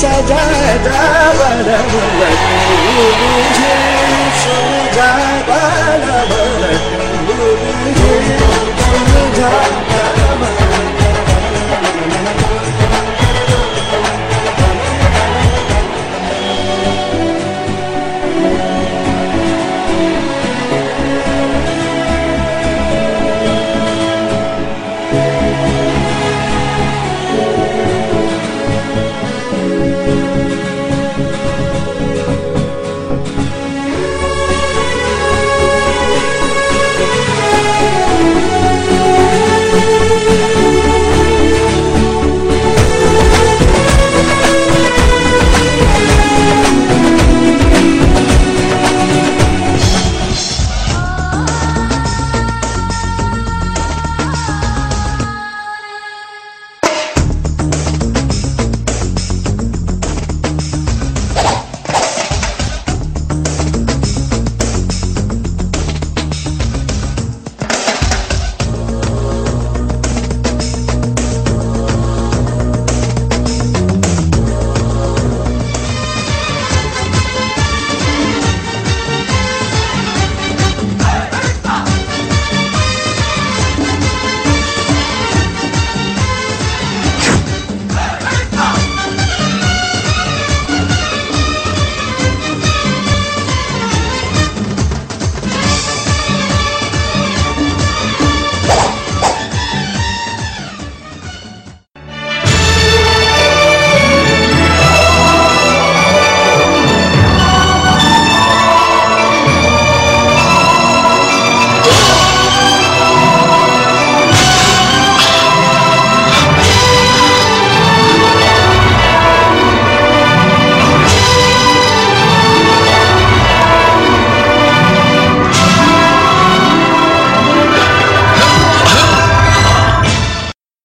cha cha cha ba da ba da ba da ba da ba